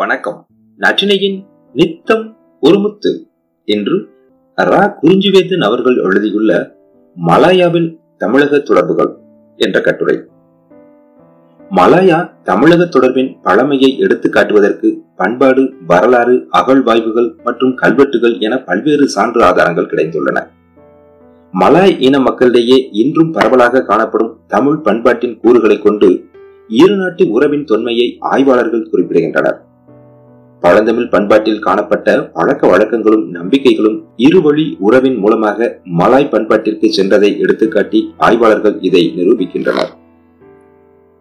வணக்கம். நற்றினையின் நித்தம் ஒருமுத்து என்று ரா குறிஞ்சிவேந்தன் அவர்கள் எழுதியுள்ள மலாயாவில் தமிழக தொடர்புகள் என்ற கட்டுரை. மலாயா தமிழக தொடர்பின் பழமையை எடுத்து காட்டுவதற்கு பண்பாடு வரலாறு அகழ்வாய்வுகள் மற்றும் கல்வெட்டுகள் என பல்வேறு சான்று ஆதாரங்கள் கிடைத்துள்ளன. மலாய் இன மக்களிடையே இன்றும் பரவலாக காணப்படும் தமிழ் பண்பாட்டின் கூறுகளை கொண்டு இரு நாட்டு உறவின் தொன்மையை ஆய்வாளர்கள் குறிப்பிடுகின்றனர். பழந்தமிழ் பண்பாட்டில் காணப்பட்ட பழக்க வழக்கங்களும் நம்பிக்கைகளும் இருவழி உறவின் மூலமாக மலாய் பண்பாட்டிற்கு சென்றதை எடுத்துக்காட்டி ஆய்வாளர்கள் இதை நிரூபிக்கின்றனர்.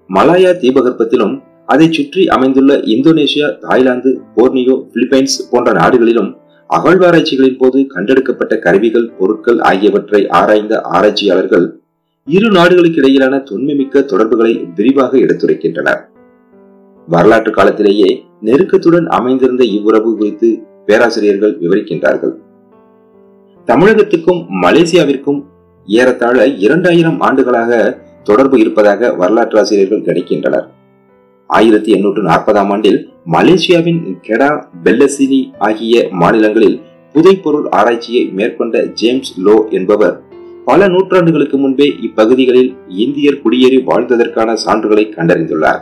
மலாயா தீபகற்பத்திலும் அதை சுற்றி அமைந்துள்ள இந்தோனேஷியா தாய்லாந்து போர்னியோ பிலிப்பைன்ஸ் போன்ற நாடுகளிலும் அகழ்வாராய்ச்சிகளின் போது கண்டெடுக்கப்பட்ட கருவிகள் பொருட்கள் ஆகியவற்றை ஆராய்ந்த ஆராய்ச்சியாளர்கள் இரு நாடுகளுக்கு இடையிலான தொன்மைமிக்க தொடர்புகளை விரிவாக எடுத்துரைக்கின்றனர். வரலாற்று காலத்திலேயே நெருக்கத்துடன் அமைந்திருந்த இவ்வுறவு குறித்து பேராசிரியர்கள் விவரிக்கின்றார்கள். தமிழகத்துக்கும் மலேசியாவிற்கும் ஏறத்தாழ இரண்டாயிரம் ஆண்டுகளாக தொடர்பு இருப்பதாக வரலாற்று ஆசிரியர்கள் கணிக்கின்றனர் ஆயிரத்தி எண்ணூற்று நாற்பதாம் ஆண்டில் மலேசியாவின் கெடா பெல்லசினி ஆகிய மாநிலங்களில் புதைப்பொருள் ஆராய்ச்சியை மேற்கொண்ட ஜேம்ஸ் லோ என்பவர் பல நூற்றாண்டுகளுக்கு முன்பே இப்பகுதிகளில் இந்தியர் குடியேறி வாழ்ந்ததற்கான சான்றுகளை கண்டறிந்துள்ளார்.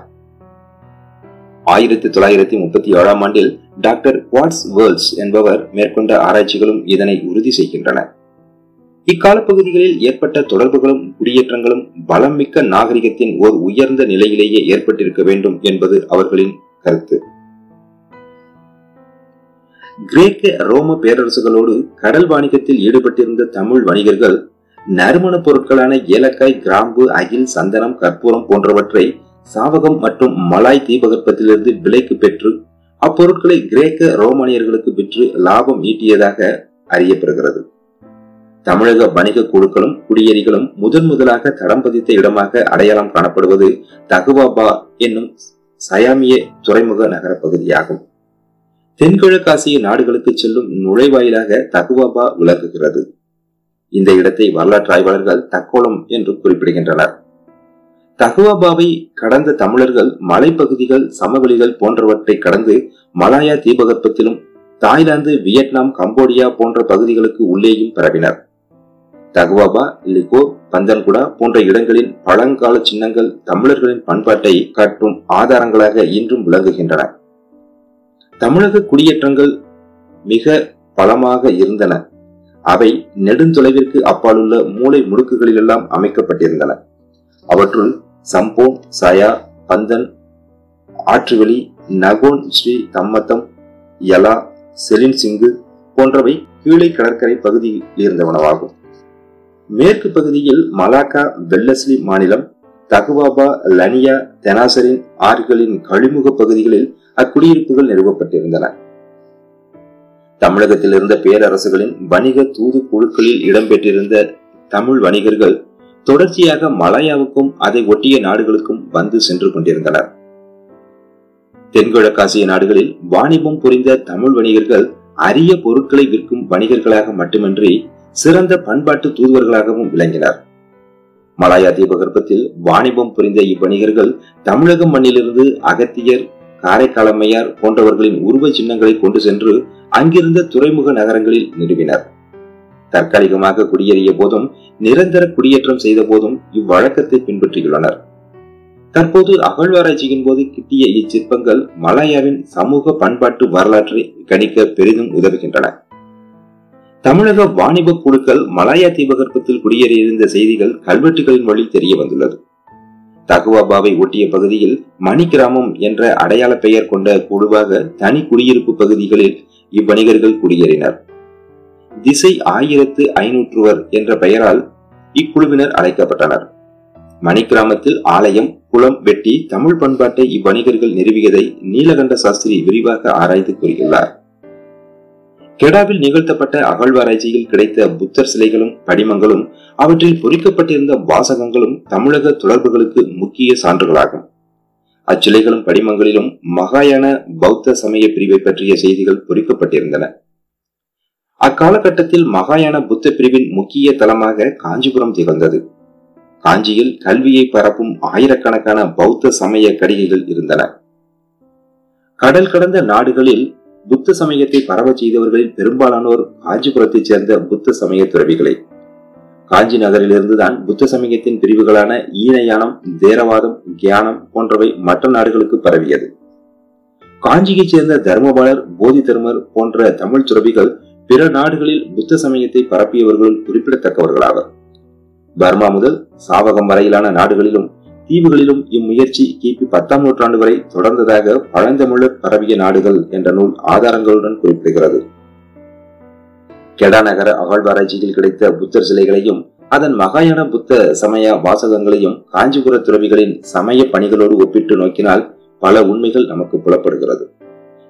ஆயிரத்தி தொள்ளாயிரத்தி முப்பத்தி ஏழாம் ஆண்டில் டாக்டர் குவாட்ஸ் வேர்ல்ஸ் என்பவர் மேற்கொண்ட ஆராய்ச்சிகளும் இதனை உறுதி செய்கின்றன. இக்காலப்பகுதிகளில் ஏற்பட்ட தொடர்புகளும் குடியேற்றங்களும் பலம் மிக்க நாகரிகத்தின் ஓர் உயர்ந்த நிலையிலேயே ஏற்பட்டிருக்க வேண்டும் என்பது அவர்களின் கருத்து. கிரேக்க ரோம பேரரசுகளோடு கடல் வாணிகத்தில் ஈடுபட்டிருந்த தமிழ் வணிகர்கள் நறுமணப் பொருட்களான ஏலக்காய் கிராம்பு அகில் சந்தனம் கற்பூரம் போன்றவற்றை சாவகம் மற்றும் மலாய் தீபகற்பத்திலிருந்து விலைக்கு பெற்று அப்பொருட்களை கிரேக்க ரோமானியர்களுக்கு விற்று லாபம் ஈட்டியதாக அறியப்படுகிறது. தமிழக வணிக குழுக்களும் குடியேறிகளும் முதன் முதலாக தடம் பதித்த இடமாக அடையாளம் காணப்படுவது தகுவாபா என்னும் சயாமிய துறைமுக நகர பகுதியாகும் தென்கிழக்காசிய நாடுகளுக்கு செல்லும் நுழைவாயிலாக தகுவாபா விளக்குகிறது இந்த இடத்தை வரலாற்று ஆய்வாளர்கள் தக்கோலம் என்று குறிப்பிடுகின்றனர். தகுவாபாவை கடந்த தமிழர்கள் மலைப்பகுதிகள் சமவெளிகள் போன்றவற்றை கடந்து மலாயா தீபகற்பத்திலும் தாய்லாந்து வியட்நாம் கம்போடியா போன்ற பகுதிகளுக்கு உள்ளேயும் பரவினர். தகுவாபா லிகோ பந்தன்குடா போன்ற இடங்களின் பழங்கால சின்னங்கள் தமிழர்களின் பண்பாட்டை காட்டும் ஆதாரங்களாக இன்றும் விளங்குகின்றன. தமிழக குடியேற்றங்கள் மிக பலமாக இருந்தன. அவை நெடுந்தொலைவிற்கு அப்பாலுள்ள மூளை முடுக்குகளிலெல்லாம் அமைக்கப்பட்டிருந்தன. அவற்றுள் சம்போம் சயா பந்தன் ஆற்றுவெளி நகோன் ஸ்ரீ தம்மத்தம் யலா செலின் சிங்கு போன்றவை கீழே கடற்கரை பகுதியில் இருந்தவனவாகும் மேற்கு பகுதியில் மலாக்கா வெல்லஸ்லி மாநிலம் தகுவாபா லனியா தெனாசரின் ஆறுகளின் கழிமுக பகுதிகளில் அக்குடியிருப்புகள் நிறுவப்பட்டிருந்தன. தமிழகத்தில் இருந்த பேரரசுகளின் வணிக தூது குழுக்களில் இடம்பெற்றிருந்த தமிழ் வணிகர்கள் தொடர்ச்சியாக மலாயாவுக்கும் அதை ஒட்டிய நாடுகளுக்கும் வந்து சென்று கொண்டிருந்தனர். தென்கிழக்காசிய நாடுகளில் வாணிபம் புரிந்த தமிழ் வணிகர்கள் அரிய பொருட்களை விற்கும் வணிகர்களாக மட்டுமின்றி சிறந்த பண்பாட்டு தூதுவர்களாகவும் விளங்கினர். மலாயா தீபகற்பத்தில் வாணிபம் புரிந்த இவ்வணிகர்கள் தமிழக மண்ணிலிருந்து அகத்தியர் காரைக்காலம்மையார் போன்றவர்களின் உருவ சின்னங்களை கொண்டு சென்று அங்கிருந்த துறைமுக நகரங்களில் நிறுவினர். தற்காலிகமாக குடியேறிய போதும் நிரந்தர குடியேற்றம் செய்த போதும் இவ்வழக்கத்தை பின்பற்றியுள்ளனர். தற்போது அகழ்வாராய்ச்சியின் போது கிட்டிய இச்சிற்பங்கள் மலாயாவின் சமூக பண்பாட்டு வரலாற்றை கணிக்க பெரிதும் உதவுகின்றன. தமிழக வாணிப குழுக்கள் மலாயா தீபகற்பத்தில் குடியேறியிருந்த செய்திகள் கல்வெட்டுகளின் வழி தெரிய வந்துள்ளது. தகுவாபாவை ஒட்டிய பகுதியில் மணி கிராமம் என்ற அடையாள பெயர் கொண்ட குழுவாக தனி குடியிருப்பு பகுதிகளில் இவ்வணிகர்கள் குடியேறினர். திசை ஆயிரத்து ஐநூற்றுவர் என்ற பெயரால் இக்குழுவினர் அழைக்கப்பட்டனர். மணிக்கிராமத்தில் ஆலயம் குளம் வெட்டி தமிழ் பண்பாட்டை இவ்வணிகர்கள் நிறுவியதை நீலகண்ட சாஸ்திரி விரிவாக ஆராய்ந்து கூறியுள்ளார். கெடாவில் நிகழ்த்தப்பட்ட அகழ்வாராய்ச்சியில் கிடைத்த புத்தர் சிலைகளும் படிமங்களும் அவற்றில் பொறிக்கப்பட்டிருந்த வாசகங்களும் தமிழக தொடர்புகளுக்கு முக்கிய சான்றுகளாகும். அச்சிலைகளும் படிமங்களிலும் மகாயான பௌத்த சமய பிரிவை பற்றிய செய்திகள் பொறிக்கப்பட்டிருந்தன. அக்காலகட்டத்தில் மகாயான புத்த பிரிவின் முக்கிய தலமாக காஞ்சிபுரம் திகழ்ந்தது. காஞ்சியில் கல்வியை பரப்பும் ஆயிரக்கணக்கான பௌத்த சமய கடிகைகள் இருந்தன. கடல் கடந்த நாடுகளில் புத்த சமயத்தை பரவ செய்தவர்களில் பெரும்பாலானோர் காஞ்சிபுரத்தைச் சேர்ந்த புத்த சமய துறவிகளே. காஞ்சி நகரிலிருந்துதான் புத்த சமயத்தின் பிரிவுகளான ஈனயானம் தேரவாதம் கியானம் போன்றவை மற்ற நாடுகளுக்கு பரவியது. காஞ்சியைச் சேர்ந்த தர்மபாலர் போதி தர்மர் போன்ற தமிழ் துறவிகள் பிற நாடுகளில் புத்த சமயத்தை பரப்பியவர்களுள் குறிப்பிடத்தக்கவர்களாவர். பர்மா முதல் சாவகம் வரையிலான நாடுகளிலும் தீவுகளிலும் இம்முயற்சி கிபி பத்தாம் நூற்றாண்டு வரை தொடர்ந்ததாக பழந்தமிழர் பரவிய நாடுகள் என்ற நூல் ஆதாரங்களுடன் குறிப்பிடுகிறது. கெடா நகர அகழ்வாராய்ச்சியில் கிடைத்த புத்தர் சிலைகளையும் அதன் மகாயான புத்த சமய வாசகங்களையும் காஞ்சிபுர துறவிகளின் சமய பணிகளோடு ஒப்பிட்டு நோக்கினால் பல உண்மைகள் நமக்கு புலப்படுகிறது.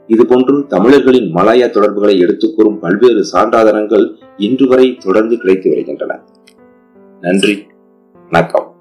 இதுபோன்று தமிழர்களின் மலாயா தொடர்புகளை எடுத்துக் கூறும் பல்வேறு சான்றாதாரங்கள் இன்று வரை தொடர்ந்து கிடைத்து வருகின்றன. நன்றி. வணக்கம்.